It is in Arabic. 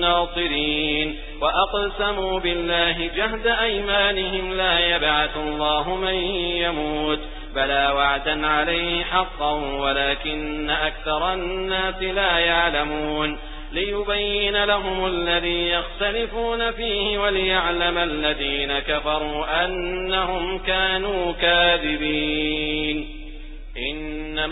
ناصرين وأقسموا بالله جهد أيمانهم لا يبعث الله من يموت. بلى وعدا عليه حقا ولكن أكثر الناس لا يعلمون. ليبين لهم الذي يختلفون فيه وليعلم الذين كفروا أنهم كانوا كاذبين.